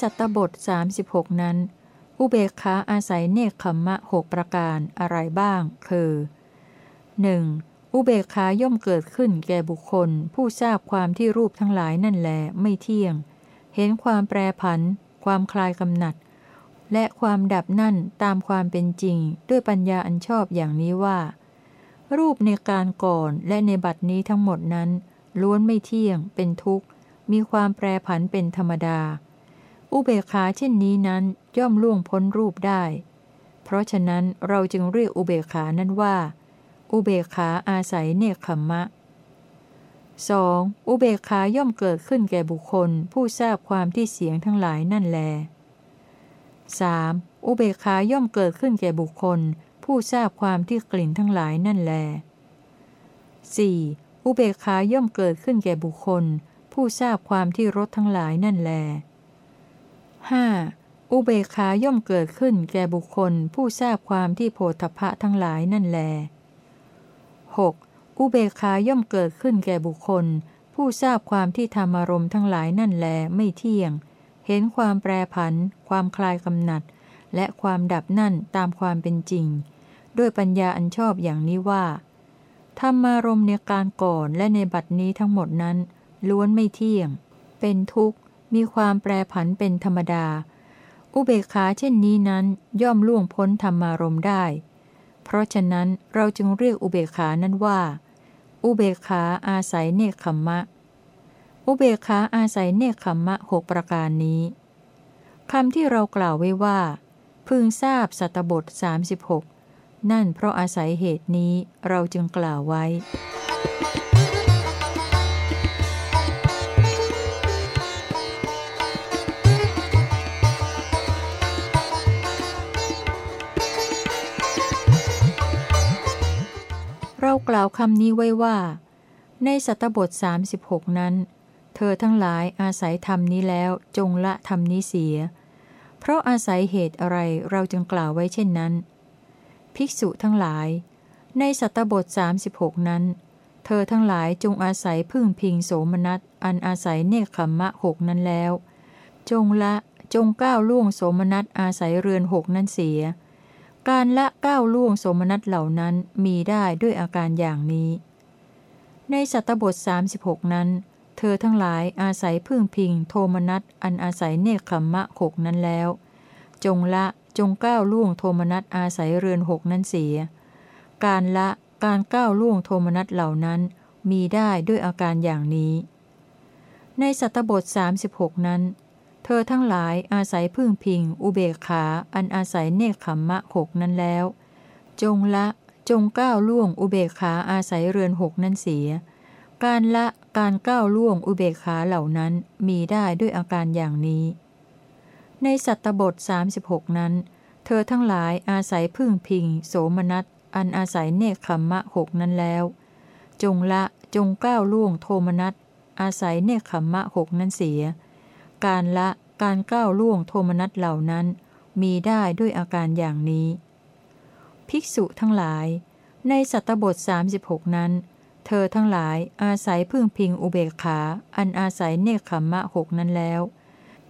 สัตตบท 36 นั้น อุเบกขาอาศัยเนคขมมะหกประการอะไรบ้าง คือ 1. อุเบกขาย่อมเกิดขึ้นแก่บุคคล ผู้ทราบความที่รูปทั้งหลายนั่นแลไม่เที่ยง เห็นความแปรผัน ความคลายกำหนัด และความดับนั่นตามความเป็นจริง ด้วยปัญญาอันชอบอย่างนี้ว่า รูปในการก่อนและในบัดนี้ทั้งหมดนั้น ล้วนไม่เที่ยง เป็นทุกข์ มีความแปรผันเป็นธรรมดา อุเบกขาเช่นนี้นั้นย่อมล่วงพ้นรูปได้ เพราะฉะนั้นเราจึงเรียกอุเบกขานั้นว่า อุเบกขาอาศัยเนคขมมะ 2. อุเบกขาย่อมเกิดขึ้นแก่บุคคลผู้ทราบความที่เสียงทั้งหลายนั่นแล 3. อุเบกขาย่อมเกิดขึ้นแก่บุคคล ผู้ทราบความที่กลิ่นทั้งหลายนั่นแล 4. อุเบกขาย่อมเกิดขึ้นแก่บุคคล ผู้ทราบความที่รสทั้งหลายนั่นแล 5. อุเบกขาย่อมเกิดขึ้นแก่บุคคลผู้ทราบความที่โพธพะทั้งหลายนั่นแล 6. อุเบกขาย่อมเกิดขึ้นแก่บุคคล ผู้ทราบความที่ธรรมารมณ์ทั้งหลายนั่นแลไม่เที่ยง เห็นความแปรผัน ความคลายกำหนัด และความดับนั่นตามความเป็นจริง ด้วยปัญญาอันชอบอย่างนี้ว่าธรรมารมณ์ในการก่อนและในบัดนี้ทั้งหมดนั้น ล้วนไม่เที่ยง เป็นทุกข์ มีความแปรผันเป็นธรรมดา อุเบกขาเช่นนี้นั้นย่อมล่วงพ้นธรรมารมได้ เพราะฉะนั้นเราจึงเรียกอุเบกขานั้นว่า อุเบกขาอาศัยเนคขมมะ อุเบกขาอาศัยเนคขมมะหกประการนี้คำที่เรากล่าวไว้ว่า พึงทราบสัตบท 36 นั่นเพราะอาศัยเหตุนี้เราจึงกล่าวไว้ กล่าวคำนี้ไว้ว่า ในสัตบท 36 นั้น เธอทั้งหลายอาศัยธรรมนี้แล้วจงละธรรมนี้เสีย เพราะอาศัยเหตุอะไรเราจึงกล่าวไว้เช่นนั้น ภิกษุทั้งหลาย ในสัตบท 36 นั้น เธอทั้งหลายจงอาศัยพึ่งพิงโสมนัสอันอาศัยเนคขมมะหกนั้นแล้ว จงละจงก้าวล่วงโสมนัสอาศัยเรือนหกนั้นเสีย การละก้าวล่วงโสมนัสเหล่านั้นมีได้ด้วยอาการอย่างนี้ ในสัตบท 36 นั้น เธอทั้งหลายอาศัยพึ่งพิงโทมนัสอันอาศัยเนคขมมะหกนั้นแล้ว จงละจงก้าวล่วงโทมนัสอาศัยเรือนหกนั้นเสีย การละการก้าวล่วงโทมนัสเหล่านั้นมีได้ด้วยอาการอย่างนี้ ในสัตบท 36 นั้น เธอทั้งหลายอาศัยพึ่งพิง อุเบกขา อันอาศัยเนคขมมะหกนั้นแล้ว จงละจงก้าวล่วงอุเบกขาอาศัยเรือนหกนั้นเสีย การละการก้าวล่วงอุเบกขาเหล่านั้นมีได้ด้วยอาการอย่างนี้ ในสัตตบท 36 นั้น เธอทั้งหลายอาศัยพึ่งพิง โสมนัสอันอาศัยเนคขมมะหกนั้นแล้ว จงละจงก้าวล่วงโทมนัสอาศัยเนคขมมะหกนั้นเสีย การละการก้าวล่วงโทมนัสเหล่านั้น มีได้ด้วยอาการอย่างนี้ ภิกษุทั้งหลาย ในสัตตบท 36 นั้น เธอทั้งหลายอาศัยพึ่งพิงอุเบกขา อันอาศัยเนคขมมะหกนั้นแล้ว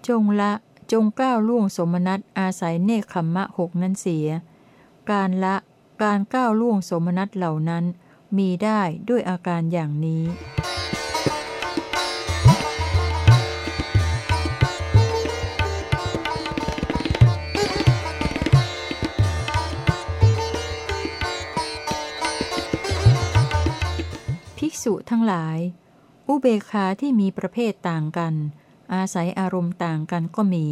จงละจงก้าวล่วงสมนัตอาศัยเนคขมมะหกนั้นเสีย การละการก้าวล่วงสมนัตเหล่านั้น มีได้ด้วยอาการอย่างนี้ ษุทั้งหลาย อุเบกขาที่มีประเภทต่างกัน อาศัยอารมณ์ต่างกันก็มี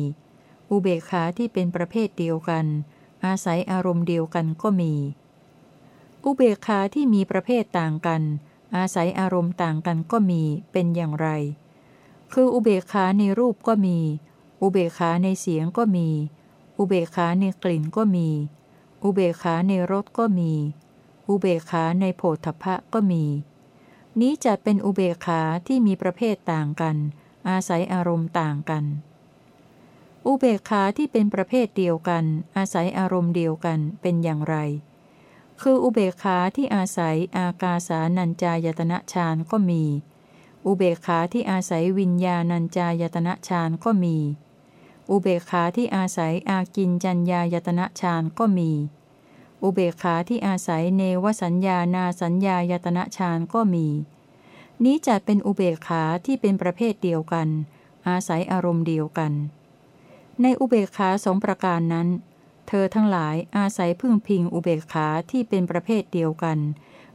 อุเบกขาที่เป็นประเภทเดียวกัน อาศัยอารมณ์เดียวกันก็มี อุเบกขาที่มีประเภทต่างกัน อาศัยอารมณ์ต่างกันก็มีเป็นอย่างไร คืออุเบกขาในรูปก็มี อุเบกขาในเสียงก็มี อุเบกขาในกลิ่นก็มี อุเบกขาในรสก็มี อุเบกขาในโผฏฐัพพะก็มี นี้จะเป็นอุเบกขาที่มีประเภทต่างกัน อาศัยอารมณ์ต่างกัน อุเบกขาที่เป็นประเภทเดียวกัน อาศัยอารมณ์เดียวกันเป็นอย่างไร คืออุเบกขาที่อาศัยอากาสานัญจายตนะฌานก็มี อุเบกขาที่อาศัยวิญญาณัญจายตนะฌานก็มี อุเบกขาที่อาศัยอากินจัญญายตนะฌานก็มี อุเบกขาที่อาศัยเนวสัญญานาสัญญายตนะฌานก็มี นี้จัดเป็นอุเบกขาที่เป็นประเภทเดียวกัน อาศัยอารมณ์เดียวกัน ในอุเบกขาสองประการนั้น เธอทั้งหลายอาศัยพึ่งพิงอุเบกขาที่เป็นประเภทเดียวกัน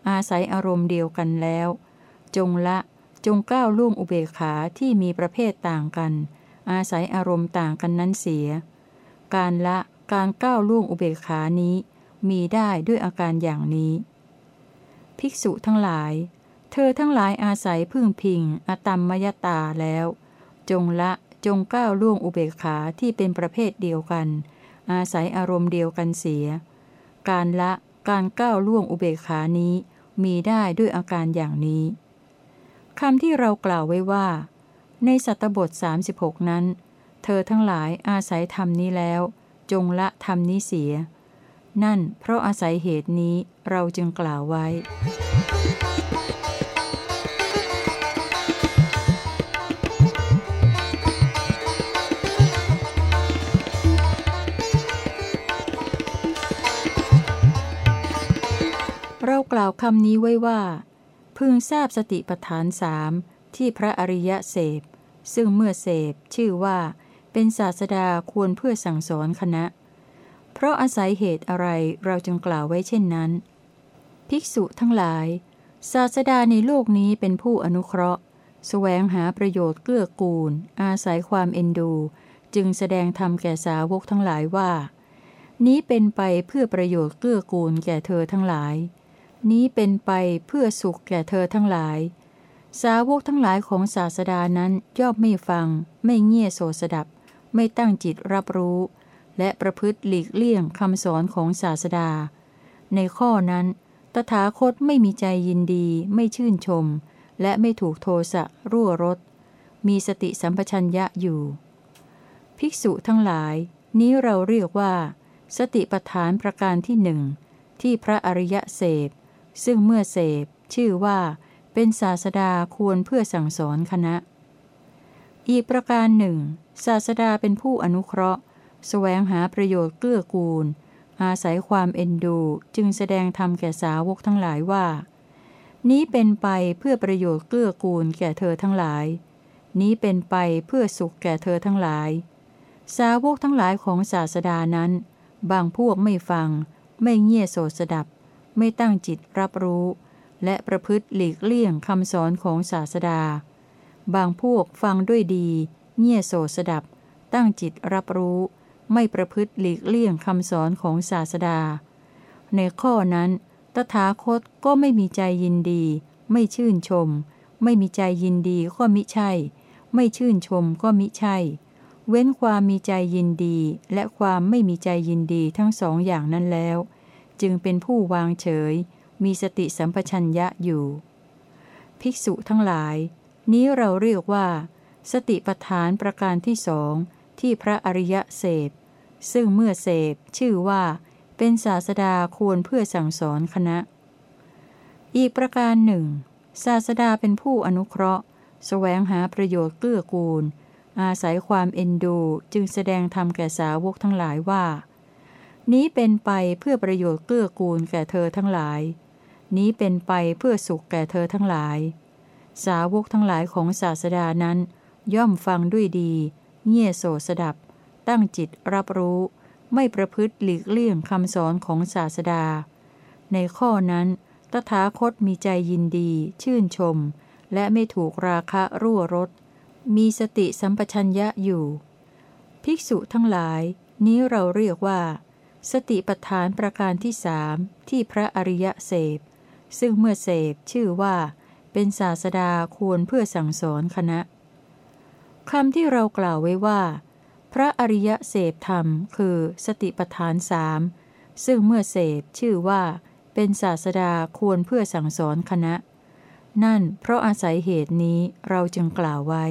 อาศัยอารมณ์เดียวกันแล้ว จงละจงก้าวล่วงอุเบกขาที่มีประเภทต่างกัน อาศัยอารมณ์ต่างกันนั้นเสีย การละการก้าวล่วงอุเบกขานี้ มีได้ด้วยอาการอย่างนี้ ภิกษุทั้งหลาย เธอทั้งหลายอาศัยพึ่งพิง อตัมมยตาแล้ว จงละจงก้าวล่วงอุเบกขาที่เป็นประเภทเดียวกัน อาศัยอารมณ์เดียวกันเสีย การละการก้าวล่วงอุเบกขานี้มีได้ด้วยอาการอย่างนี้คำที่เรากล่าวไว้ว่า ในสัตบท 36 นั้น เธอทั้งหลายอาศัยธรรมนี้แล้ว จงละธรรมนี้เสีย นั่นเพราะอาศัยเหตุนี้เราจึงกล่าวไว้ เรากล่าวคำนี้ไว้ว่า พึงทราบสติปัฏฐานสามที่พระอริยะเสพ ซึ่งเมื่อเสพชื่อว่าเป็นศาสดาควรเพื่อสั่งสอนคณะ เพราะอาศัยเหตุอะไรเราจึงกล่าวไว้เช่นนั้น ภิกษุทั้งหลาย ศาสดาในโลกนี้เป็นผู้อนุเคราะห์สแสวงหาประโยชน์เกื้อกูล อาศัยความเอ็นดู จึงแสดงธรรมแก่สาวกทั้งหลายว่า นี้เป็นไปเพื่อประโยชน์เกื้อกูลแก่เธอทั้งหลาย นี้เป็นไปเพื่อสุขแก่เธอทั้งหลาย สาวกทั้งหลายของศาสดานั้นย่อมไม่ฟัง ไม่เงี่ยโสสดับ ไม่ตั้งจิตรับรู้ และประพฤติหลีกเลี่ยงคำสอนของศาสดา ในข้อนั้น ตถาคตไม่มีใจยินดี ไม่ชื่นชม และไม่ถูกโทสะรั่วรสมีสติสัมปชัญญะอยู่ ภิกษุทั้งหลาย นี้เราเรียกว่า สติปทานประการที่หนึ่งที่พระอริยะเสพ ซึ่งเมื่อเสพ ชื่อว่า เป็นศาสดาควรเพื่อสั่งสอนคณะ อีกประการหนึ่ง ศาสดาเป็นผู้อนุเคราะห์ แสวงหาประโยชน์เกื้อกูล อาศัยความเอ็นดูจึงแสดงธรรมแก่สาวกทั้งหลายว่า นี้เป็นไปเพื่อประโยชน์เกื้อกูลแก่เธอทั้งหลาย นี้เป็นไปเพื่อสุขแก่เธอทั้งหลาย สาวกทั้งหลายของศาสดานั้น บางพวกไม่ฟัง ไม่เงี่ยโสสดับ ไม่ตั้งจิตรับรู้ และประพฤติหลีกเลี่ยงคำสอนของศาสดา บางพวกฟังด้วยดี เงี่ยโสสดับ ตั้งจิตรับรู้ ไม่ประพฤติหลีกเลี่ยงคำสอนของศาสดา ในข้อนั้น ตถาคตก็ไม่มีใจยินดี ไม่ชื่นชม ไม่มีใจยินดีก็มิใช่ ไม่ชื่นชมก็มิใช่ เว้นความมีใจยินดี และความไม่มีใจยินดีทั้งสองอย่างนั้นแล้ว จึงเป็นผู้วางเฉย มีสติสัมปชัญญะอยู่ ภิกษุทั้งหลาย นี้เราเรียกว่า สติปทานประการที่สองที่พระอริยะเสพ ซึ่งเมื่อเสพชื่อว่า เป็นศาสดาควรเพื่อสั่งสอนคณะ อีกประการหนึ่ง ศาสดาเป็นผู้อนุเคราะห์สแสวงหาประโยชน์เกื้อกูล อาศัยความเอ็นดูจึงแสดงธรรมแก่สาวกทั้งหลายว่า นี้เป็นไปเพื่อประโยชน์เกื้อกูลแก่เธอทั้งหลาย นี้เป็นไปเพื่อสุขแก่เธอทั้งหลาย สาวกทั้งหลายของศาสดานั้น ย่อมฟังด้วยดี เงี่ยโสสดับ ตั้งจิตรับรู้ ไม่ประพฤติหลีกเลี่ยงคำสอนของศาสดา ในข้อนั้น ตถาคตมีใจยินดี ชื่นชม และไม่ถูกราคะรั่วรสมีสติสัมปชัญญะอยู่ ภิกษุทั้งหลาย นี้เราเรียกว่า สติปทานประการที่สามที่พระอริยะเสพ ซึ่งเมื่อเสพชื่อว่า เป็นศาสดาควรเพื่อสั่งสอนคณะคำที่เรากล่าวไว้ว่า พระอริยเสพธรรมคือสติปทานสามซึ่งเมื่อเสพชื่อว่าเป็นศาสดาควรเพื่อสั่งสอนคณะ นั่นเพราะอาศัยเหตุนี้เราจึงกล่าวไว้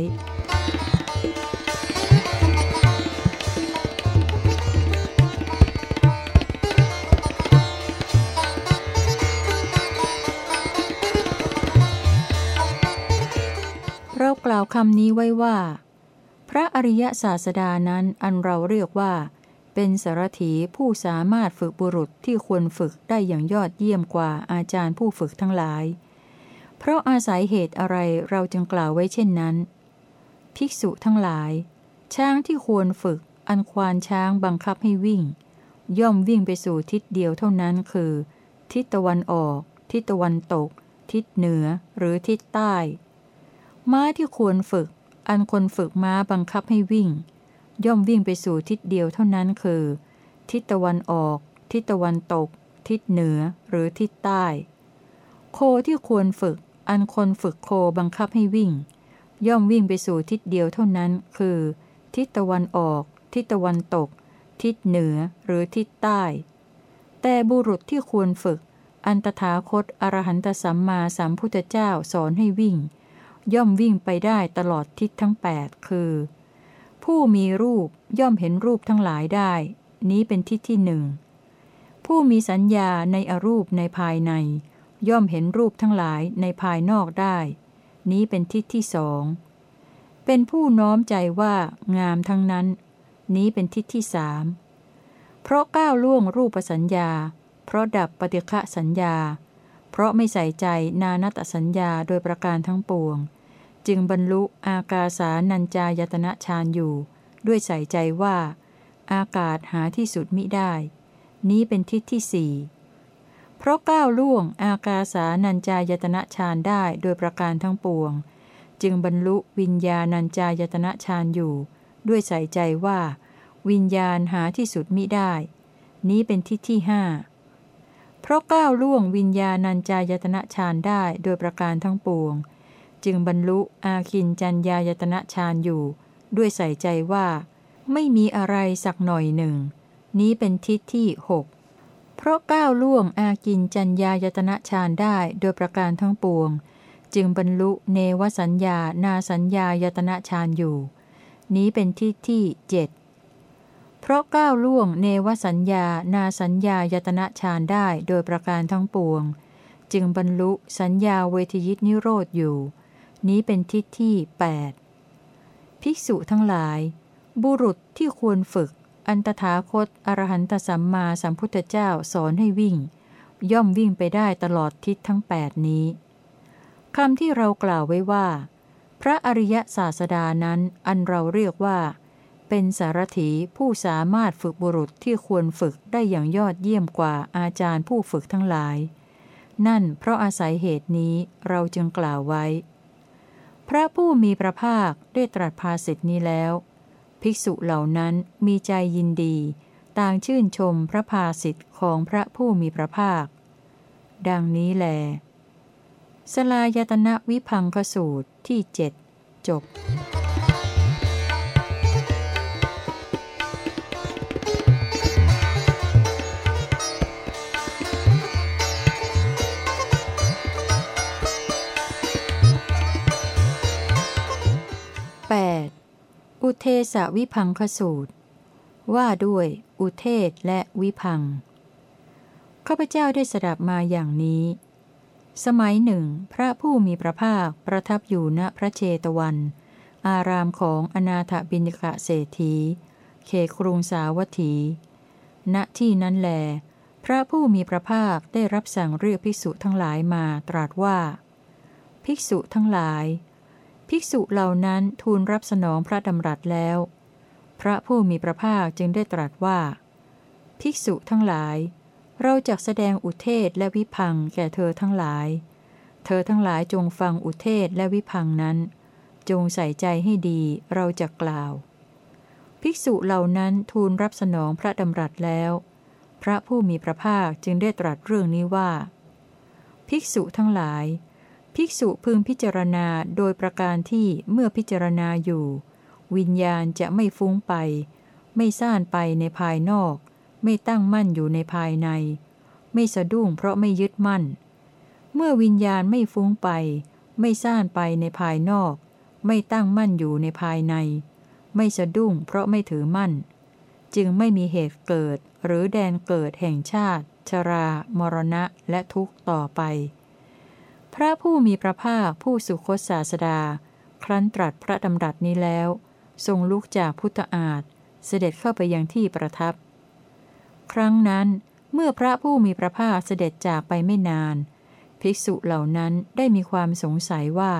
เรากล่าวคำนี้ไว้ว่า พระอริยศาสดานั้นอันเราเรียกว่า เป็นสารถีผู้สามารถฝึกบุรุษที่ควรฝึกได้อย่างยอดเยี่ยมกว่าอาจารย์ผู้ฝึกทั้งหลาย เพราะอาศัยเหตุอะไรเราจึงกล่าวไว้เช่นนั้น ภิกษุทั้งหลาย ช้างที่ควรฝึก อันควานช้างบังคับให้วิ่ง ย่อมวิ่งไปสู่ทิศเดียวเท่านั้นคือ ทิศตะวันออก ทิศตะวันตก ทิศเหนือหรือทิศใต้ ม้าที่ควรฝึก อันคนฝึกม้าบังคับให้วิ่ง ย่อมวิ่งไปสู่ทิศเดียวเท่านั้นคือ ทิศตะวันออก ทิศตะวันตก ทิศเหนือหรือทิศใต้ โคที่ควรฝึก อันคนฝึกโคบังคับให้วิ่ง ย่อมวิ่งไปสู่ทิศเดียวเท่านั้นคือ ทิศตะวันออก ทิศตะวันตก ทิศเหนือหรือทิศใต้ แต่บุรุษที่ควรฝึก อันตถาคตอรหันตสัมมาสัมพุทธเจ้าสอนให้วิ่ง ย่อมวิ่งไปได้ตลอดทิศทั้ง 8 คือ ผู้มีรูปย่อมเห็นรูปทั้งหลายได้ นี้เป็นทิศที่หนึ่ง ผู้มีสัญญาในอรูปในภายใน ย่อมเห็นรูปทั้งหลายในภายนอกได้ นี้เป็นทิศที่สอง เป็นผู้น้อมใจว่างามทั้งนั้น นี้เป็นทิศที่สาม เพราะก้าวล่วงรูปสัญญา เพราะดับปฏิฆะสัญญา เพราะไม่ใส่ใจนานัตสัญญาโดยประการทั้งปวง จึงบรรลุอากาสานัญจายตนะฌานอยู่ ด้วยใส่ใจว่า อากาศหาที่สุดมิได้ นี้เป็นทิศที่สี่เพราะก้าวล่วงอากาสานัญจายตนะฌานได้โดยประการทั้งปวง จึงบรรลุวิญญาณัญจายตนะฌานอยู่ ด้วยใส่ใจว่า วิญญาณหาที่สุดมิได้ นี้เป็นทิศที่ห้าเพราะก้าวล่วงวิญญาณัญจายตนะฌานได้โดยประการทั้งปวง จึงบรรลุอาคินจัญญายตนะฌานอยู่ ด้วยใส่ใจว่า ไม่มีอะไรสักหน่อยหนึ่ง นี้เป็นทิศที่หกเพราะก้าวล่วงอากินจัญญายตนะฌานได้โดยประการทั้งปวง จึงบรรลุเนวสัญญานาสัญญายตนะฌานอยู่ นี้เป็นทิศที่เจ็ดเพราะก้าวล่วงเนวสัญญานาสัญญายตนะฌานได้โดยประการทั้งปวง จึงบรรลุสัญญาเวทยิตนิโรธอยู่ นี้เป็นทิศที่ 8 ภิกษุทั้งหลาย บุรุษที่ควรฝึก อันตถาคตอรหันตสัมมาสัมพุทธเจ้าสอนให้วิ่ง ย่อมวิ่งไปได้ตลอดทิศทั้ง 8 นี้คำที่เรากล่าวไว้ว่า พระอริยศาสดานั้นอันเราเรียกว่า เป็นสารถีผู้สามารถฝึกบุรุษที่ควรฝึกได้อย่างยอดเยี่ยมกว่าอาจารย์ผู้ฝึกทั้งหลาย นั่นเพราะอาศัยเหตุนี้เราจึงกล่าวไว้ พระผู้มีพระภาคได้ตรัสภาสิทธินี้แล้ว ภิกษุเหล่านั้นมีใจยินดี ต่างชื่นชมพระภาสิทธิ์ของพระผู้มีพระภาค ดังนี้แล สลายตนะวิพังคสูตรที่เจ็ดจบ เทสวิพังคสูตร ว่าด้วย อุเทศและวิพังข้าพเจ้าได้สดับมาอย่างนี้ สมัยหนึ่ง พระผู้มีพระภาคประทับอยู่ณพระเชตวัน อารามของอนาถบิณกะเศรษฐีเขครุงสาวัตถี ณที่นั้นแล พระผู้มีพระภาคได้รับสั่งเรียกภิกษุทั้งหลายมาตรัสว่า ภิกษุทั้งหลาย ภิกษุเหล่านั้นทูลรับสนองพระดำรัสแล้ว พระผู้มีพระภาคจึงได้ตรัสว่า ภิกษุทั้งหลาย เราจะแสดงอุเทศและวิพังแก่เธอทั้งหลาย เธอทั้งหลายจงฟังอุเทศและวิพังนั้น จงใส่ใจให้ดีเราจะกล่าว ภิกษุเหล่านั้นทูลรับสนองพระดำรัสแล้ว พระผู้มีพระภาคจึงได้ตรัสเรื่องนี้ว่า ภิกษุทั้งหลาย ภิกษุพึงพิจารณาโดยประการที่เมื่อพิจารณาอยู่ วิญญาณจะไม่ฟุ้งไป ไม่ซ่านไปในภายนอก ไม่ตั้งมั่นอยู่ในภายใน ไม่สะดุ้งเพราะไม่ยึดมั่น เมื่อวิญญาณไม่ฟุ้งไป ไม่ซ่านไปในภายนอก ไม่ตั้งมั่นอยู่ในภายใน ไม่สะดุ้งเพราะไม่ถือมั่น จึงไม่มีเหตุเกิดหรือแดนเกิดแห่งชาติ ชรา มรณะและทุกข์ต่อไป พระผู้มีพระภาคผู้สุคตศาสดา ครั้นตรัสพระดำรัสนี้แล้ว ทรงลุกจากพุทธอาฏเสด็จเข้าไปยังที่ประทับ ครั้งนั้นเมื่อพระผู้มีพระภาคเสด็จจากไปไม่นาน ภิกษุเหล่านั้นได้มีความสงสัยว่า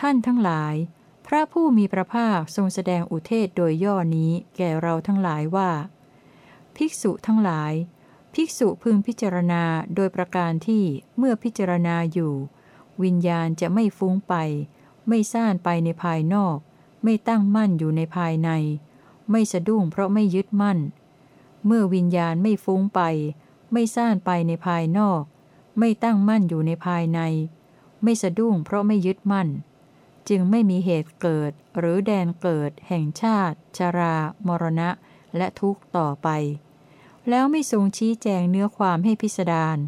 ท่านทั้งหลาย พระผู้มีพระภาคทรงแสดงอุเทศโดยย่อนี้แก่เราทั้งหลายว่า ภิกษุทั้งหลาย ภิกษุพึงพิจารณาโดยประการที่เมื่อพิจารณาอยู่ วิญญาณจะไม่ฟุ้งไป ไม่ซ่านไปในภายนอก ไม่ตั้งมั่นอยู่ในภายใน ไม่สะดุ้งเพราะไม่ยึดมั่น เมื่อวิญญาณไม่ฟุ้งไป ไม่ซ่านไปในภายนอก ไม่ตั้งมั่นอยู่ในภายใน ไม่สะดุ้งเพราะไม่ยึดมั่น จึงไม่มีเหตุเกิดหรือแดนเกิด แห่งชาติ ชรา มรณะ และทุกข์ต่อไป แล้วไม่ทรงชี้แจงเนื้อความให้พิสดาร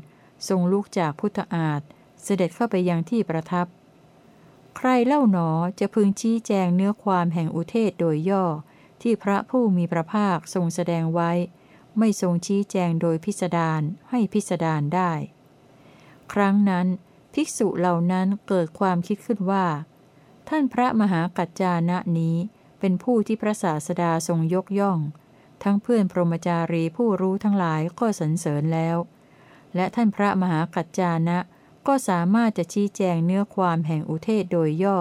ทรงลุกจากพุทธอาฏเสด็จเข้าไปยังที่ประทับ ใครเล่าหนอจะพึงชี้แจงเนื้อความแห่งอุเทศโดยย่อ ที่พระผู้มีพระภาคทรงแสดงไว้ ไม่ทรงชี้แจงโดยพิสดารให้พิสดารได้ ครั้งนั้น ภิกษุเหล่านั้นเกิดความคิดขึ้นว่า ท่านพระมหากัจจานะนี้เป็นผู้ที่พระศาสดาทรงยกย่อง ทั้งเพื่อนพรหมจารีผู้รู้ทั้งหลายก็สรรเสริญแล้ว และท่านพระมหากัจจานะ ก็สามารถจะชี้แจงเนื้อความแห่งอุเทศโดยย่อ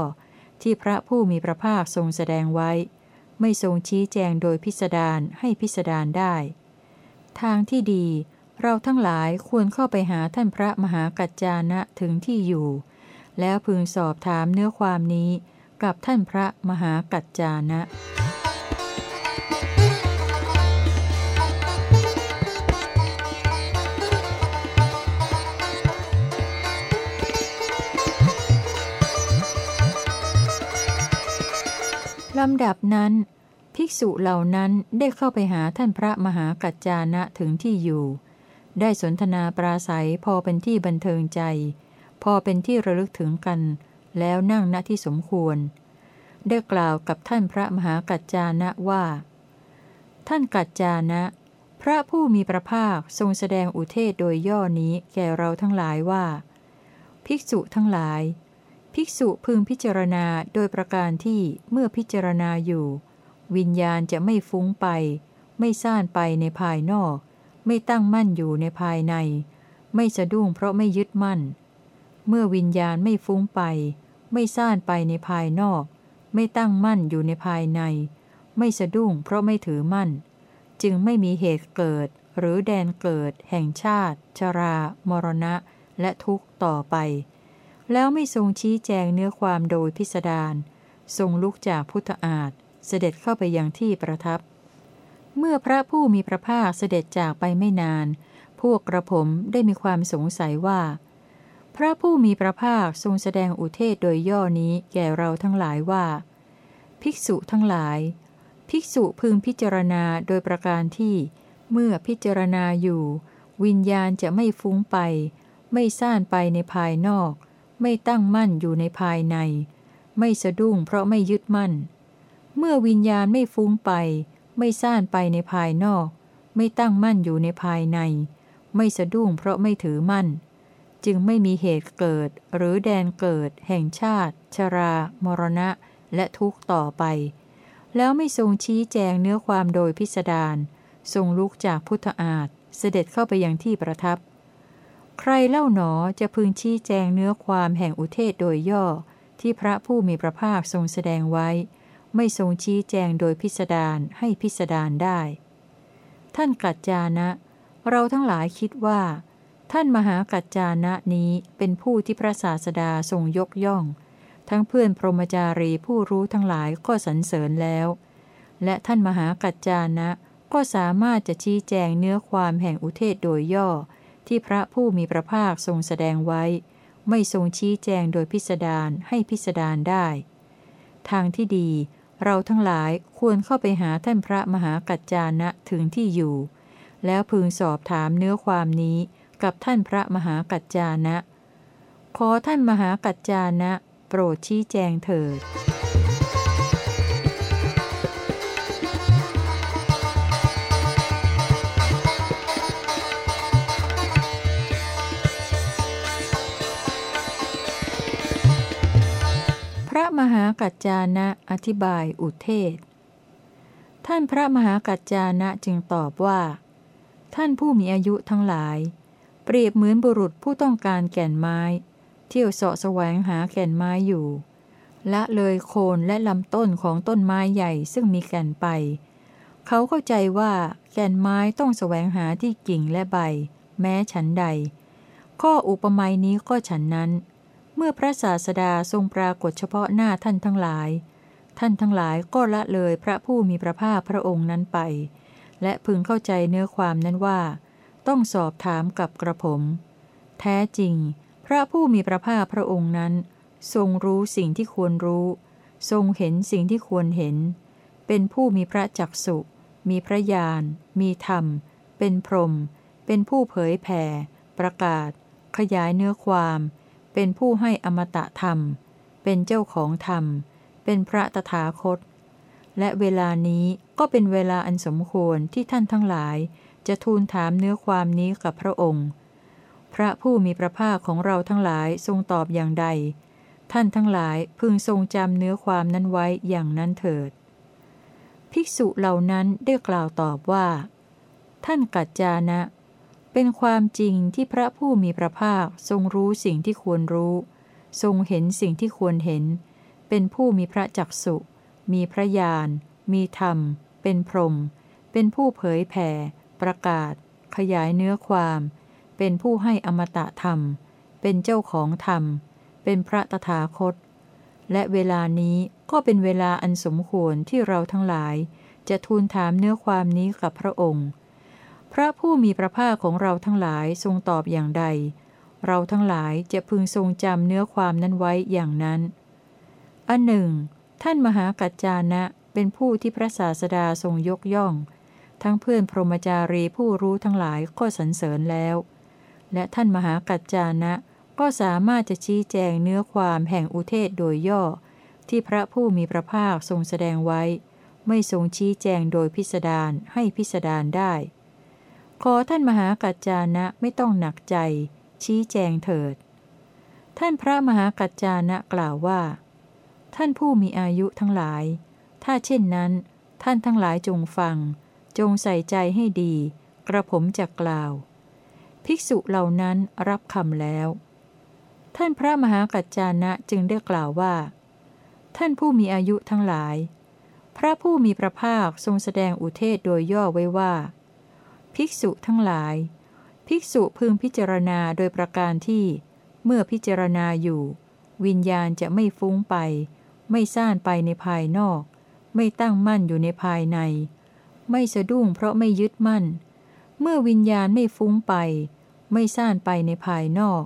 ที่พระผู้มีพระภาคทรงแสดงไว้ ไม่ทรงชี้แจงโดยพิสดารให้พิสดารได้ ทางที่ดีเราทั้งหลายควรเข้าไปหาท่านพระมหากัจจานะถึงที่อยู่ แล้วพึงสอบถามเนื้อความนี้กับท่านพระมหากัจจานะ ลำดับนั้น ภิกษุเหล่านั้นได้เข้าไปหาท่านพระมหากัจจานะถึงที่อยู่ ได้สนทนาปราศัยพอเป็นที่บันเทิงใจ พอเป็นที่ระลึกถึงกัน แล้วนั่งณที่สมควร ได้กล่าวกับท่านพระมหากัจจานะว่า ท่านกัจจานะ พระผู้มีพระภาคทรงแสดงอุเทศโดยย่อนี้แก่เราทั้งหลายว่า ภิกษุทั้งหลาย ภิกษุพึงพิจารณาโดยประการที่เมื่อพิจารณาอยู่ วิญญาณจะไม่ฟุ้งไป ไม่ซ่านไปในภายนอก ไม่ตั้งมั่นอยู่ในภายใน ไม่สะดุ้งเพราะไม่ยึดมั่น เมื่อวิญญาณไม่ฟุ้งไป ไม่ซ่านไปในภายนอก ไม่ตั้งมั่นอยู่ในภายใน ไม่สะดุ้งเพราะไม่ถือมั่น จึงไม่มีเหตุเกิดหรือแดนเกิด แห่งชาติ ชรา มรณะ และทุกข์ต่อไป แล้วไม่ทรงชี้แจงเนื้อความโดยพิสดารทรงลุกจากพุทธอาฏเสด็จเข้าไปยังที่ประทับ เมื่อพระผู้มีพระภาคเสด็จจากไปไม่นาน พวกกระผมได้มีความสงสัยว่า พระผู้มีพระภาคทรงแสดงอุเทศโดยย่อนี้แก่เราทั้งหลายว่า ภิกษุทั้งหลาย ภิกษุพึงพิจารณาโดยประการที่ เมื่อพิจารณาอยู่ วิญญาณจะไม่ฟุ้งไป ไม่ซ่านไปในภายนอก ไม่ตั้งมั่นอยู่ในภายใน ไม่สะดุ้งเพราะไม่ยึดมั่น เมื่อวิญญาณไม่ฟุ้งไป ไม่ซ่านไปในภายนอก ไม่ตั้งมั่นอยู่ในภายใน ไม่สะดุ้งเพราะไม่ถือมั่น จึงไม่มีเหตุเกิดหรือแดนเกิด แห่งชาติ ชรา มรณะ และทุกข์ต่อไป แล้วไม่ทรงชี้แจงเนื้อความโดยพิสดารทรงลุกจากพุทธอาฏเสด็จเข้าไปยังที่ประทับ ใครเล่าหนอจะพึงชี้แจงเนื้อความแห่งอุเทศโดยย่อ ที่พระผู้มีพระภาคทรงแสดงไว้ ไม่ทรงชี้แจงโดยพิสดารให้พิสดารได้ ท่านกัจจานะ เราทั้งหลายคิดว่า ท่านมหากัจจานะนี้เป็นผู้ที่พระศาสดาทรงยกย่อง ทั้งเพื่อนพรหมจารีผู้รู้ทั้งหลายก็สรรเสริญแล้ว และท่านมหากัจจานะก็สามารถจะชี้แจงเนื้อความแห่งอุเทศโดยย่อ ที่พระผู้มีพระภาคทรงแสดงไว้ ไม่ทรงชี้แจงโดยพิสดารให้พิสดารได้ ทางที่ดี เราทั้งหลายควรเข้าไปหาท่านพระมหากัจจานะถึงที่อยู่ แล้วพึงสอบถามเนื้อความนี้กับท่านพระมหากัจจานะ ขอท่านมหากัจจานะ โปรดชี้แจงเถิด มหากัจจานะอธิบายอุเทศ ท่านพระมหากัจจานะจึงตอบว่า ท่านผู้มีอายุทั้งหลาย เปรียบเหมือนบุรุษผู้ต้องการแก่นไม้ เที่ยวเสาะแสวงหาแก่นไม้อยู่ละเลยโคนและลำต้นของต้นไม้ใหญ่ซึ่งมีแก่นไป เขาเข้าใจว่าแก่นไม้ต้องแสวงหาที่กิ่งและใบ แม้ฉันใด ข้ออุปมานี้ก็ฉันนั้น เมื่อพระศาสดาทรงปรากฏเฉพาะหน้าท่านทั้งหลาย ท่านทั้งหลายก็ละเลยพระผู้มีพระภาคพระองค์นั้นไป และพึงเข้าใจเนื้อความนั้นว่า ต้องสอบถามกับกระผม แท้จริง พระผู้มีพระภาคพระองค์นั้น ทรงรู้สิ่งที่ควรรู้ ทรงเห็นสิ่งที่ควรเห็น เป็นผู้มีพระจักสุมีพระญาณ มีธรรม เป็นพรหม เป็นผู้เผยแผ่ ประกาศ ขยายเนื้อความ เป็นผู้ให้อมตะธรรม เป็นเจ้าของธรรม เป็นพระตถาคต และเวลานี้ก็เป็นเวลาอันสมควรที่ท่านทั้งหลาย จะทูลถามเนื้อความนี้กับพระองค์ พระผู้มีพระภาคของเราทั้งหลายทรงตอบอย่างใด ท่านทั้งหลายพึงทรงจำเนื้อความนั้นไว้อย่างนั้นเถิด ภิกษุเหล่านั้นได้กล่าวตอบว่า ท่านกัจจานะ เป็นความจริงที่พระผู้มีพระภาคทรงรู้สิ่งที่ควรรู้ ทรงเห็นสิ่งที่ควรเห็น เป็นผู้มีพระจักสุมีพระญาณ มีธรรม เป็นพรหม เป็นผู้เผยแผ่ ประกาศ ขยายเนื้อความ เป็นผู้ให้อมตะธรรม เป็นเจ้าของธรรม เป็นพระตถาคต และเวลานี้ก็เป็นเวลาอันสมควรที่เราทั้งหลาย จะทูลถามเนื้อความนี้กับพระองค์ พระผู้มีพระภาคของเราทั้งหลายทรงตอบอย่างใด เราทั้งหลายจะพึงทรงจำเนื้อความนั้นไว้อย่างนั้น อันหนึ่ง ท่านมหากัจจานะเป็นผู้ที่พระศาสดาทรงยกย่อง ทั้งเพื่อนพรหมจารีผู้รู้ทั้งหลายก็สรรเสริญแล้ว และท่านมหากัจจานะก็สามารถจะชี้แจงเนื้อความแห่งอุเทศโดยย่อ ที่พระผู้มีพระภาคทรงแสดงไว้ ไม่ทรงชี้แจงโดยพิสดารให้พิสดารได้ ขอท่านมหากัจจานะไม่ต้องหนักใจ ชี้แจงเถิด ท่านพระมหากัจจานะกล่าวว่า ท่านผู้มีอายุทั้งหลาย ถ้าเช่นนั้น ท่านทั้งหลายจงฟัง จงใส่ใจให้ดี กระผมจะกล่าว ภิกษุเหล่านั้นรับคำแล้ว ท่านพระมหากัจจานะจึงได้กล่าวว่า ท่านผู้มีอายุทั้งหลาย พระผู้มีพระภาคทรงแสดงอุเทศโดยย่อไว้ว่า ภิกษุทั้งหลาย ภิกษุพึงพิจารณาโดยประการที่ เมื่อพิจารณาอยู่ วิญญาณจะไม่ฟุ้งไป ไม่ซ่านไปในภายนอก ไม่ตั้งมั่นอยู่ในภายใน ไม่สะดุ้งเพราะไม่ยึดมั่น เมื่อวิญญาณไม่ฟุ้งไป ไม่ซ่านไปในภายนอก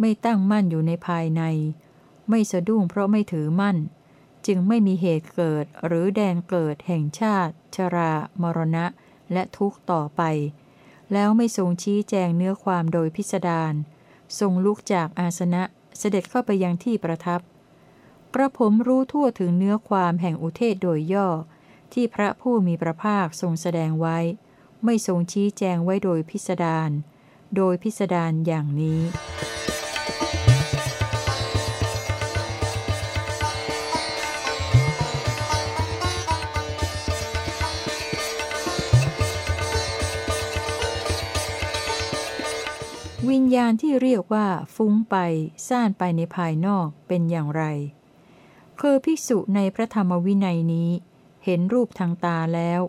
ไม่ตั้งมั่นอยู่ในภายใน ไม่สะดุ้งเพราะไม่ถือมั่น จึงไม่มีเหตุเกิดหรือแดนเกิดแห่งชาติ ชรา มรณะ และทุกข์ต่อไป แล้วไม่ทรงชี้แจงเนื้อความโดยพิสดารทรงลุกจากอาสนะเสด็จเข้าไปยังที่ประทับ กระผมรู้ทั่วถึงเนื้อความแห่งอุเทศโดยย่อ ที่พระผู้มีพระภาคทรงแสดงไว้ ไม่ทรงชี้แจงไว้โดยพิสดารโดยพิสดารอย่างนี้ วิญญาณที่เรียกว่าฟุ้งไปซ่านไปในภายนอกเป็นอย่างไร คือภิกษุในพระธรรมวินัยนี้ เห็นรูปทางตาแล้ว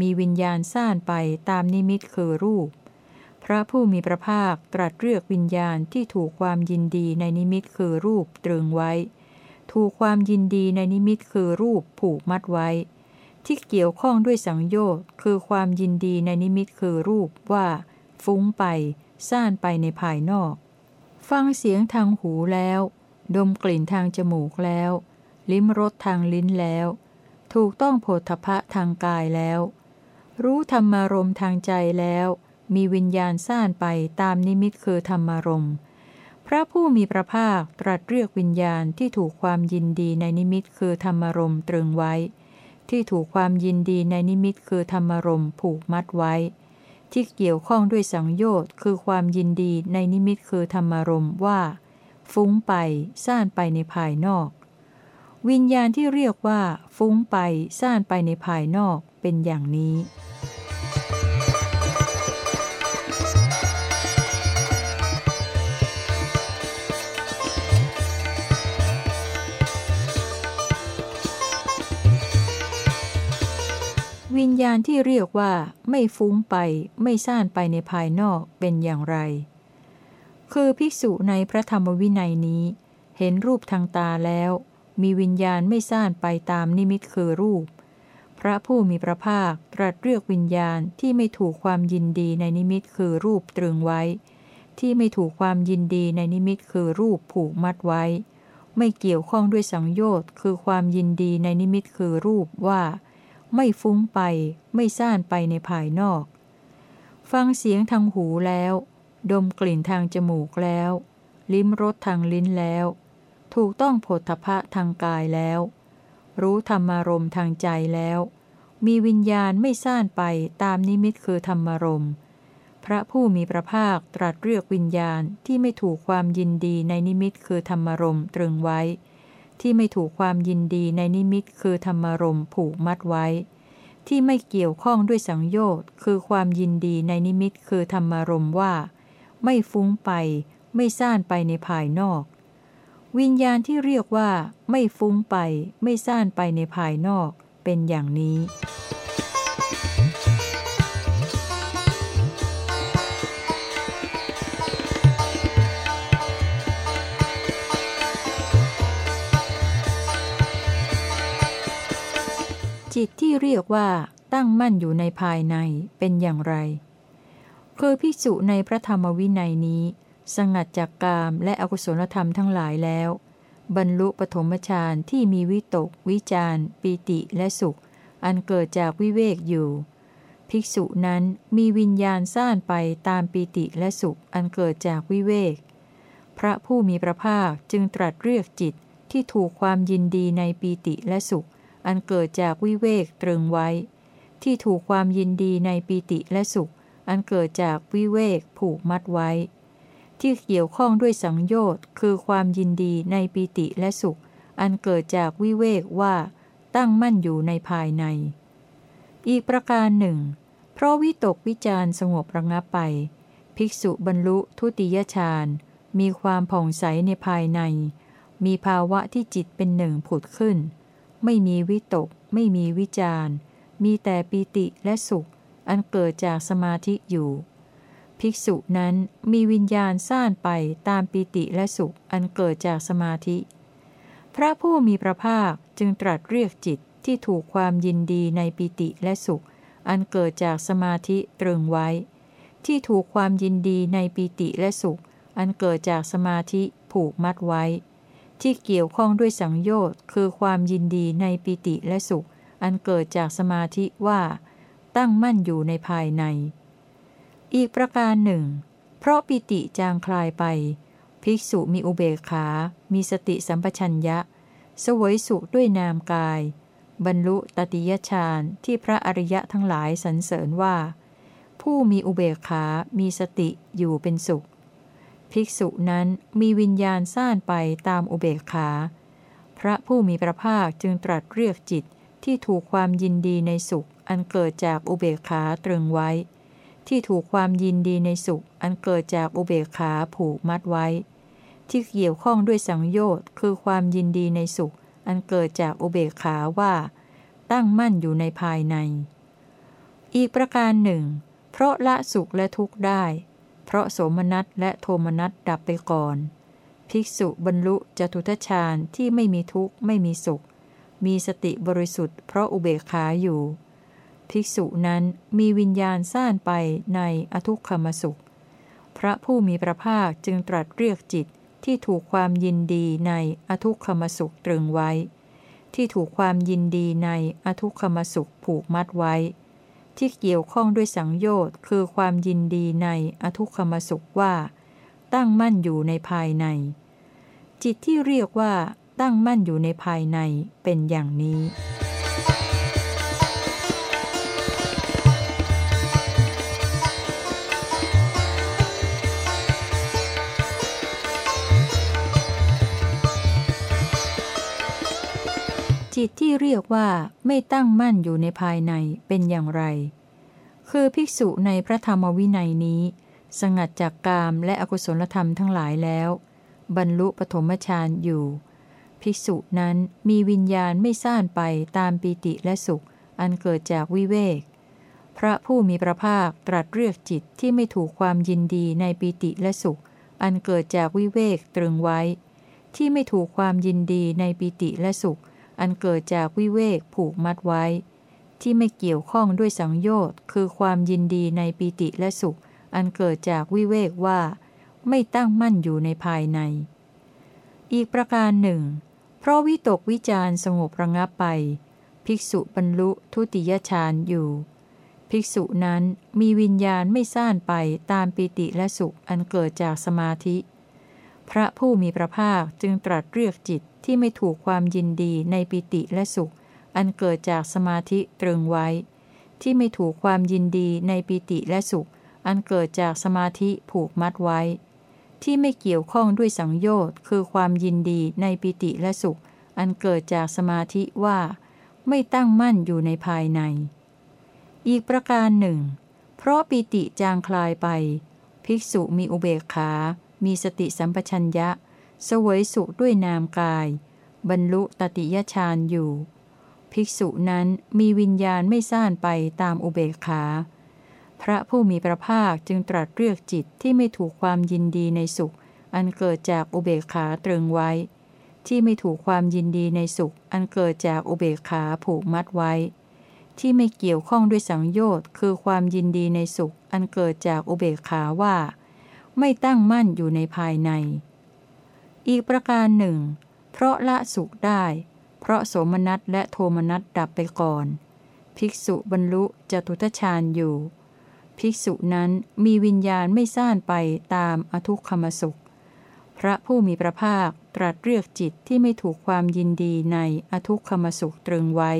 มีวิญญาณซ่านไปตามนิมิตคือรูป พระผู้มีพระภาคตรัสเรียกวิญญาณที่ถูกความยินดีในนิมิตคือรูปตรึงไว้ ถูกความยินดีในนิมิตคือรูปผูกมัดไว้ ที่เกี่ยวข้องด้วยสังโยชน์คือความยินดีในนิมิตคือรูปว่า ฟุ้งไป ซ่านไปในภายนอก ฟังเสียงทางหูแล้ว ดมกลิ่นทางจมูกแล้ว ลิ้มรสทางลิ้นแล้ว ถูกต้องโผฏฐะทางกายแล้ว รู้ธรรมารมทางใจแล้ว มีวิญญาณซ่านไปตามนิมิตคือธรรมารมพระผู้มีพระภาคตรัสเรียกวิญญาณที่ถูกความยินดีในนิมิตคือธรรมารมตรึงไว้ ที่ถูกความยินดีในนิมิตคือธรรมารมผูกมัดไว้ ที่เกี่ยวข้องด้วยสังโยชน์คือความยินดีในนิมิตคือธรรมารมว่า ฟุ้งไปซ่านไปในภายนอก วิญญาณที่เรียกว่า ฟุ้งไปซ่านไปในภายนอกเป็นอย่างนี้ วิญญาณที่เรียกว่าไม่ฟุ้งไปไม่ซ่านไปในภายนอกเป็นอย่างไร คือภิกษุในพระธรรมวินัยนี้ เห็นรูปทางตาแล้ว มีวิญญาณไม่ซ่านไปตามนิมิตคือรูป พระผู้มีพระภาคตรัสเรียกวิญญาณที่ไม่ถูกความยินดีในนิมิตคือรูปตรึงไว้ ที่ไม่ถูกความยินดีในนิมิตคือรูปผูกมัดไว้ ไม่เกี่ยวข้องด้วยสังโยชน์คือความยินดีในนิมิตคือรูปว่า ไม่ฟุ้งไป ไม่ซ่านไปในภายนอก ฟังเสียงทางหูแล้ว ดมกลิ่นทางจมูกแล้ว ลิ้มรสทางลิ้นแล้ว ถูกต้องผลทพะทางกายแล้ว รู้ธรรมารมทางใจแล้ว มีวิญญาณไม่ซ่านไปตามนิมิตคือธรรมารมพระผู้มีพระภาคตรัสเรียกวิญญาณที่ไม่ถูกความยินดีในนิมิตคือธรรมารมตรึงไว้ ที่ไม่ถูกความยินดีในนิมิตคือธรรมรมผูกมัดไว้ ที่ไม่เกี่ยวข้องด้วยสังโยชน์คือความยินดีในนิมิตคือธรรมรมว่า ไม่ฟุ้งไป ไม่ซ่านไปในภายนอก วิญญาณที่เรียกว่า ไม่ฟุ้งไป ไม่ซ่านไปในภายนอก เป็นอย่างนี้ จิตที่เรียกว่าตั้งมั่นอยู่ในภายในเป็นอย่างไร คือภิกษุในพระธรรมวินัยนี้ สงัดจากกามและอกุศลธรรมทั้งหลายแล้ว บรรลุปฐมฌานที่มีวิตก วิจารปีติและสุข อันเกิดจากวิเวกอยู่ ภิกษุนั้นมีวิญญาณซ่านไปตามปีติและสุขอันเกิดจากวิเวก พระผู้มีพระภาคจึงตรัสเรียกจิตที่ถูกความยินดีในปีติและสุข อันเกิดจากวิเวกตรึงไว้ ที่ถูกความยินดีในปีติและสุข อันเกิดจากวิเวกผูกมัดไว้ ที่เกี่ยวข้องด้วยสังโยชน์คือความยินดีในปีติและสุข อันเกิดจากวิเวกว่าตั้งมั่นอยู่ในภายใน อีกประการหนึ่ง เพราะวิตกวิจารสงบระงับไป ภิกษุบรรลุทุติยฌานมีความผ่องใสในภายใน มีภาวะที่จิตเป็นหนึ่งผุดขึ้น ไม่มีวิตก ไม่มีวิจารมีแต่ปีติและสุข อันเกิดจากสมาธิอยู่ ภิกษุนั้นมีวิญญาณซ่านไปตามปีติและสุข อันเกิดจากสมาธิ พระผู้มีพระภาคจึงตรัสเรียกจิตที่ถูกความยินดีในปีติและสุข อันเกิดจากสมาธิตรึงไว้ ที่ถูกความยินดีในปีติและสุข อันเกิดจากสมาธิผูกมัดไว้ ที่เกี่ยวข้องด้วยสังโยชน์คือความยินดีในปิติและสุข อันเกิดจากสมาธิว่า ตั้งมั่นอยู่ในภายใน อีกประการหนึ่ง เพราะปิติจางคลายไป ภิกษุมีอุเบกขา มีสติสัมปชัญญะ สวยสุขด้วยนามกาย บรรลุตติยฌานที่พระอริยะทั้งหลายสรรเสริญว่า ผู้มีอุเบกขา มีสติอยู่เป็นสุข ภิกษุนั้นมีวิญญาณซ่านไปตามอุเบกขา พระผู้มีพระภาคจึงตรัสเรียกจิตที่ถูกความยินดีในสุข อันเกิดจากอุเบกขาตรึงไว้ ที่ถูกความยินดีในสุข อันเกิดจากอุเบกขาผูกมัดไว้ ที่เกี่ยวข้องด้วยสังโยชน์คือความยินดีในสุข อันเกิดจากอุเบกขาว่า ตั้งมั่นอยู่ในภายใน อีกประการหนึ่ง เพราะละสุขและทุกข์ได้ เพราะโสมนัสและโทมนัสดับไปก่อน ภิกษุบรรลุจตุทชาญที่ไม่มีทุกข์ไม่มีสุข มีสติบริสุทธิ์เพราะอุเบกขาอยู่ ภิกษุนั้นมีวิญญาณซ่านไปในอทุกขมสุข พระผู้มีพระภาคจึงตรัสเรียกจิตที่ถูกความยินดีในอทุกขมสุขตรึงไว้ ที่ถูกความยินดีในอทุกขมสุขผูกมัดไว้ ที่เกี่ยวข้องด้วยสังโยชน์คือความยินดีในอทุกขมสุขว่า ตั้งมั่นอยู่ในภายใน จิตที่เรียกว่าตั้งมั่นอยู่ในภายในเป็นอย่างนี้ จิตที่เรียกว่าไม่ตั้งมั่นอยู่ในภายในเป็นอย่างไร คือภิกษุในพระธรรมวินัยนี้ สงัดจากกามและอกุศลธรรมทั้งหลายแล้ว บรรลุปฐมฌานอยู่ ภิกษุนั้นมีวิญญาณไม่ซ่านไปตามปีติและสุข อันเกิดจากวิเวก พระผู้มีพระภาคตรัสเรียกจิตที่ไม่ถูกความยินดีในปีติและสุข อันเกิดจากวิเวกตรึงไว้ ที่ไม่ถูกความยินดีในปีติและสุข อันเกิดจากวิเวกผูกมัดไว้ ที่ไม่เกี่ยวข้องด้วยสังโยชน์ คือความยินดีในปิติและสุข อันเกิดจากวิเวกว่า ไม่ตั้งมั่นอยู่ในภายใน อีกประการหนึ่ง เพราะวิตกวิจารสงบระงับไป ภิกษุบรรลุทุติยฌานอยู่ ภิกษุนั้นมีวิญญาณไม่ซ่านไปตามปิติและสุขอันเกิดจากสมาธิ พระผู้มีพระภาคจึงตรัสเรียกจิต ที่ไม่ถูกความยินดีในปิติและสุข อันเกิดจากสมาธิตรึงไว้ ที่ไม่ถูกความยินดีในปิติและสุข อันเกิดจากสมาธิผูกมัดไว้ ที่ไม่เกี่ยวข้องด้วยสังโยชน์คือความยินดีในปิติและสุข อันเกิดจากสมาธิว่า ไม่ตั้งมั่นอยู่ในภายใน อีกประการหนึ่ง เพราะปิติจางคลายไป ภิกษุมีอุเบกขา มีสติสัมปชัญญะ สวยสุขด้วยนามกาย บรรลุตติยฌานอยู่ ภิกษุนั้นมีวิญญาณไม่ซ่านไปตามอุเบกขา พระผู้มีพระภาคจึงตรัสเรียกจิตที่ไม่ถูกความยินดีในสุข อันเกิดจากอุเบกขาตรึงไว้ ที่ไม่ถูกความยินดีในสุข อันเกิดจากอุเบกขาผูกมัดไว้ ที่ไม่เกี่ยวข้องด้วยสังโยชน์คือความยินดีในสุข อันเกิดจากอุเบกขาว่า ไม่ตั้งมั่นอยู่ในภายใน อีกประการหนึ่ง เพราะละสุขได้ เพราะโสมนัสและโทมนัสดับไปก่อน ภิกษุบรรลุจตุทชาญอยู่ ภิกษุนั้นมีวิญญาณไม่ซ่านไปตามอทุกขมสุข พระผู้มีพระภาคตรัสเรียกจิตที่ไม่ถูกความยินดีในอทุกขมสุขตรึงไว้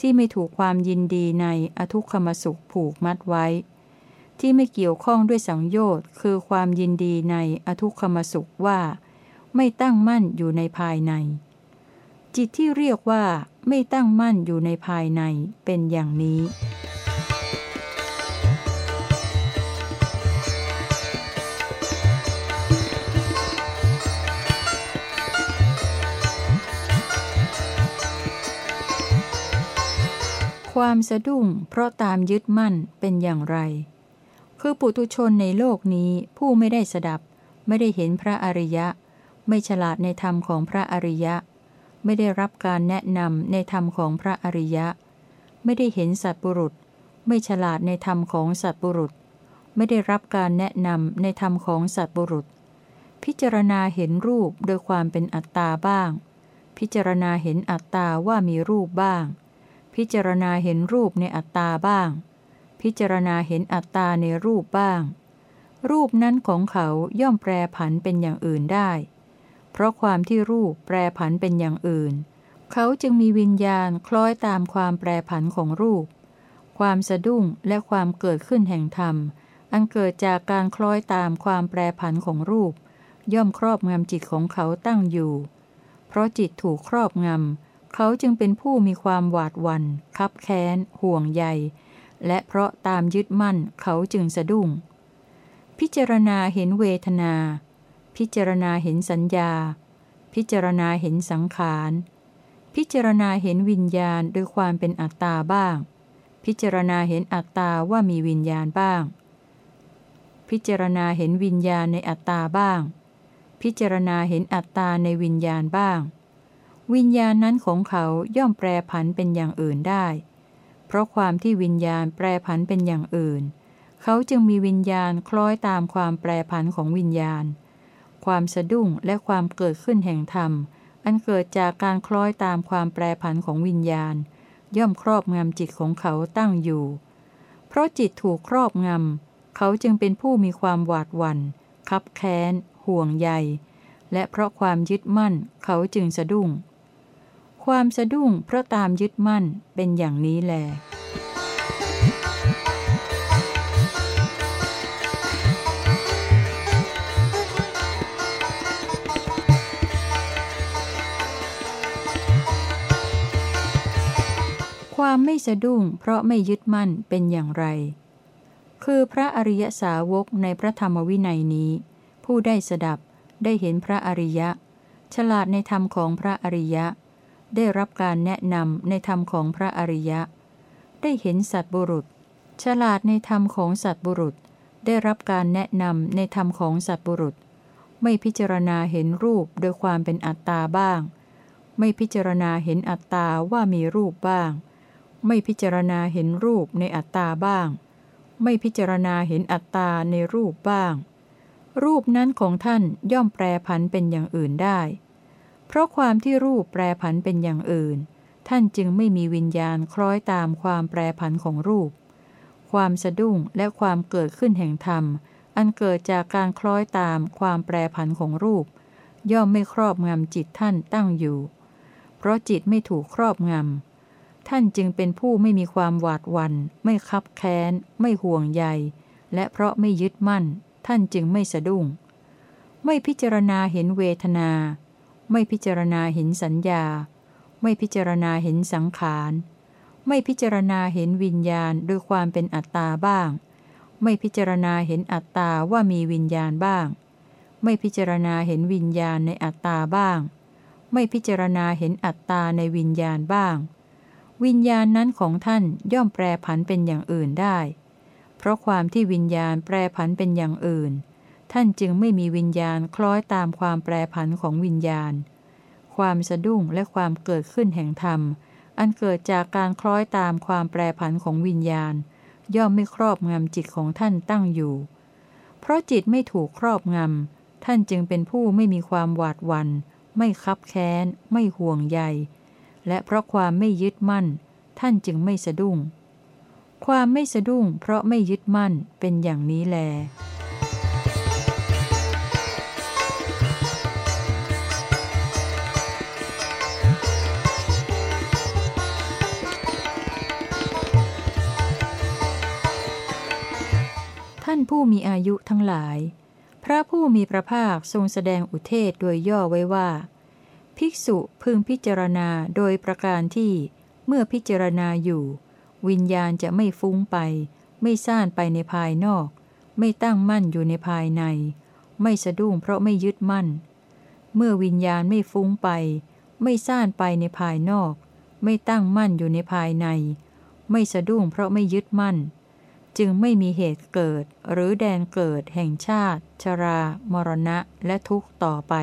ที่ไม่ถูกความยินดีในอทุกขมสุขผูกมัดไว้ ที่ไม่เกี่ยวข้องด้วยสังโยชน์คือความยินดีในอทุกขมสุขว่า ไม่ตั้งมั่นอยู่ในภายใน จิตที่เรียกว่าไม่ตั้งมั่นอยู่ในภายในเป็นอย่างนี้ ความสะดุ้งเพราะตามยึดมั่นเป็นอย่างไร คือปุตุชนในโลกนี้ผู้ไม่ได้สดับ ไม่ได้เห็นพระอริยะ ไม่ฉลาดในธรรมของพระอริยะ ไม่ได้รับการแนะนำในธรรมของพระอริยะ ไม่ได้เห็นสัตบุรุษ ไม่ฉลาดในธรรมของสัตบุรุษ ไม่ได้รับการแนะนำในธรรมของสัตบุรุษ พิจารณาเห็นรูปโดยความเป็นอัตตาบ้าง พิจารณาเห็นอัตตาว่ามีรูปบ้าง พิจารณาเห็นรูปในอัตตาบ้าง พิจารณาเห็นอัตตาในรูปบ้าง รูปนั้นของเขาย่อมแปรผันเป็นอย่างอื่นได้ เพราะความที่รูปแปรผันเป็นอย่างอื่น เขาจึงมีวิญญาณคล้อยตามความแปรผันของรูป ความสะดุ้งและความเกิดขึ้นแห่งธรรม อันเกิดจากการคล้อยตามความแปรผันของรูป ย่อมครอบงำจิตของเขาตั้งอยู่ เพราะจิตถูกครอบงำ เขาจึงเป็นผู้มีความหวาดวัน คับแค้น ห่วงใย และเพราะตามยึดมั่นเขาจึงสะดุ้ง พิจารณาเห็นเวทนา พิจารณาเห็นสัญญา พิจารณาเห็นสังขาร พิจารณาเห็นวิญญาณโดยความเป็นอัตตาบ้าง พิจารณาเห็นอัตตาว่ามีวิญญาณบ้าง พิจารณาเห็นวิญญาณในอัตตาบ้าง พิจารณาเห็นอัตตาในวิญญาณบ้าง วิญญาณนั้นของเขาย่อมแปรผันเป็นอย่างอื่นได้ เพราะความที่วิญญาณแปรผันเป็นอย่างอื่น เขาจึงมีวิญญาณคล้อยตามความแปรผันของวิญญาณ ความสะดุ้งและความเกิดขึ้นแห่งธรรม อันเกิดจากการคล้อยตามความแปรผันของวิญญาณ ย่อมครอบงำจิตของเขาตั้งอยู่ เพราะจิตถูกครอบงำ เขาจึงเป็นผู้มีความหวาดหวัน่น คับแค้น ห่วงใย และเพราะความยึดมั่น เขาจึงสะดุ้ง ความสะดุ้งเพราะตามยึดมั่นเป็นอย่างนี้แหละ ความไม่สะดุ้งเพราะไม่ยึดมั่นเป็นอย่างไร คือพระอริยสาวกในพระธรรมวินัยนี้ ผู้ได้สดับได้เห็นพระอริยะ ฉลาดในธรรมของพระอริยะ ได้รับการแนะนำในธรรมของพระอริยะ ได้เห็นสัตบุรุษ ฉลาดในธรรมของสัตบุรุษ ได้รับการแนะนำในธรรมของสัตบุรุษ ไม่พิจารณาเห็นรูปโดยความเป็นอัตตาบ้าง ไม่พิจารณาเห็นอัตตาว่ามีรูปบ้าง ไม่พิจารณาเห็นรูปในอัตตาบ้าง ไม่พิจารณาเห็นอัตตาในรูปบ้าง รูปนั้นของท่านย่อมแปรผันเป็นอย่างอื่นได้ เพราะความที่รูปแปรผันเป็นอย่างอื่น ท่านจึงไม่มีวิญญาณคล้อยตามความแปรผันของรูป ความสะดุ้งและความเกิดขึ้นแห่งธรรม อันเกิดจากการคล้อยตามความแปรผันของรูป ย่อมไม่ครอบงำจิตท่านตั้งอยู่ เพราะจิตไม่ถูกครอบงำ ท่านจึงเป็นผู้ไม่มีความหวาดหวัน่นไม่คับแค้น ไม่ห่วงใย และเพราะไม่ยึดมั่น ท่านจึงไม่สะดุ้ง ไม่พิจารณาเห็นเวทนา ไม่พิจารณาเห็นสัญญา ไม่พิจารณาเห็นสังขาร ไม่พิจารณาเห็นวิญญาณโดยความเป็นอัตตาบ้าง ไม่พิจารณาเห็นอัตตาว่ามีวิญญาณบ้าง ไม่พิจารณาเห็นวิญญาณในอัตตาบ้าง ไม่พิจารณาเห็นอัตตาในวิญญาณบ้าง วิญญาณนั้นของท่านย่อมแปรผันเป็นอย่างอื่นได้ เพราะความที่วิญญาณแปรผันเป็นอย่างอื่น ท่านจึงไม่มีวิญญาณคล้อยตามความแปรผันของวิญญาณ ความสะดุ้งและความเกิดขึ้นแห่งธรรม อันเกิดจากการคล้อยตามความแปรผันของวิญญาณ ย่อมไม่ครอบงำจิตของท่านตั้งอยู่ เพราะจิตไม่ถูกครอบงำท่านจึงเป็นผู้ไม่มีความหวาดหวัน่นไม่คับแค้น ไม่ห่วงใย และเพราะความไม่ยึดมั่น ท่านจึงไม่สะดุ้ง ความไม่สะดุ้ง เพราะไม่ยึดมั่นเป็นอย่างนี้แล ท่านผู้มีอายุทั้งหลาย พระผู้มีพระภาคทรงแสดงอุเทศโดยย่อไว้ว่า ภิกษุพึงพิจารณาโดยประการที่ เมื่อพิจารณาอยู่ วิญญาณจะไม่ฟุ้งไป ไม่ซ่านไปในภายนอก ไม่ตั้งมั่นอยู่ในภายใน ไม่สะดุ้งเพราะไม่ยึดมั่น เมื่อวิญญาณไม่ฟุ้งไป ไม่ซ่านไปในภายนอก ไม่ตั้งมั่นอยู่ในภายใน ไม่สะดุ้งเพราะไม่ยึดมั่น จึงไม่มีเหตุเกิดหรือแดนเกิดแห่งชาติ ชรา มรณะและทุกข์ต่อไป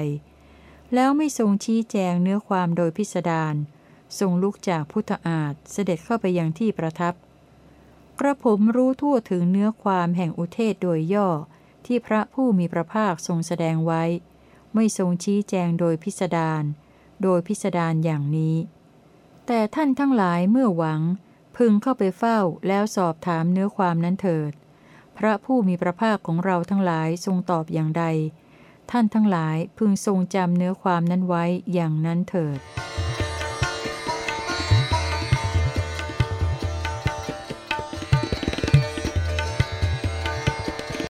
แล้วไม่ทรงชี้แจงเนื้อความโดยพิสดารทรงลุกจากพุทธอาฏเสด็จเข้าไปยังที่ประทับ กระผมรู้ทั่วถึงเนื้อความแห่งอุเทศโดยย่อที่พระผู้มีพระภาคทรงแสดงไว้ ไม่ทรงชี้แจงโดยพิสดารโดยพิสดารอย่างนี้ แต่ท่านทั้งหลายเมื่อหวัง พึงเข้าไปเฝ้าแล้วสอบถามเนื้อความนั้นเถิด พระผู้มีพระภาคของเราทั้งหลายทรงตอบอย่างใด ท่านทั้งหลายพึงทรงจำเนื้อความนั้นไว้อย่างนั้นเถิด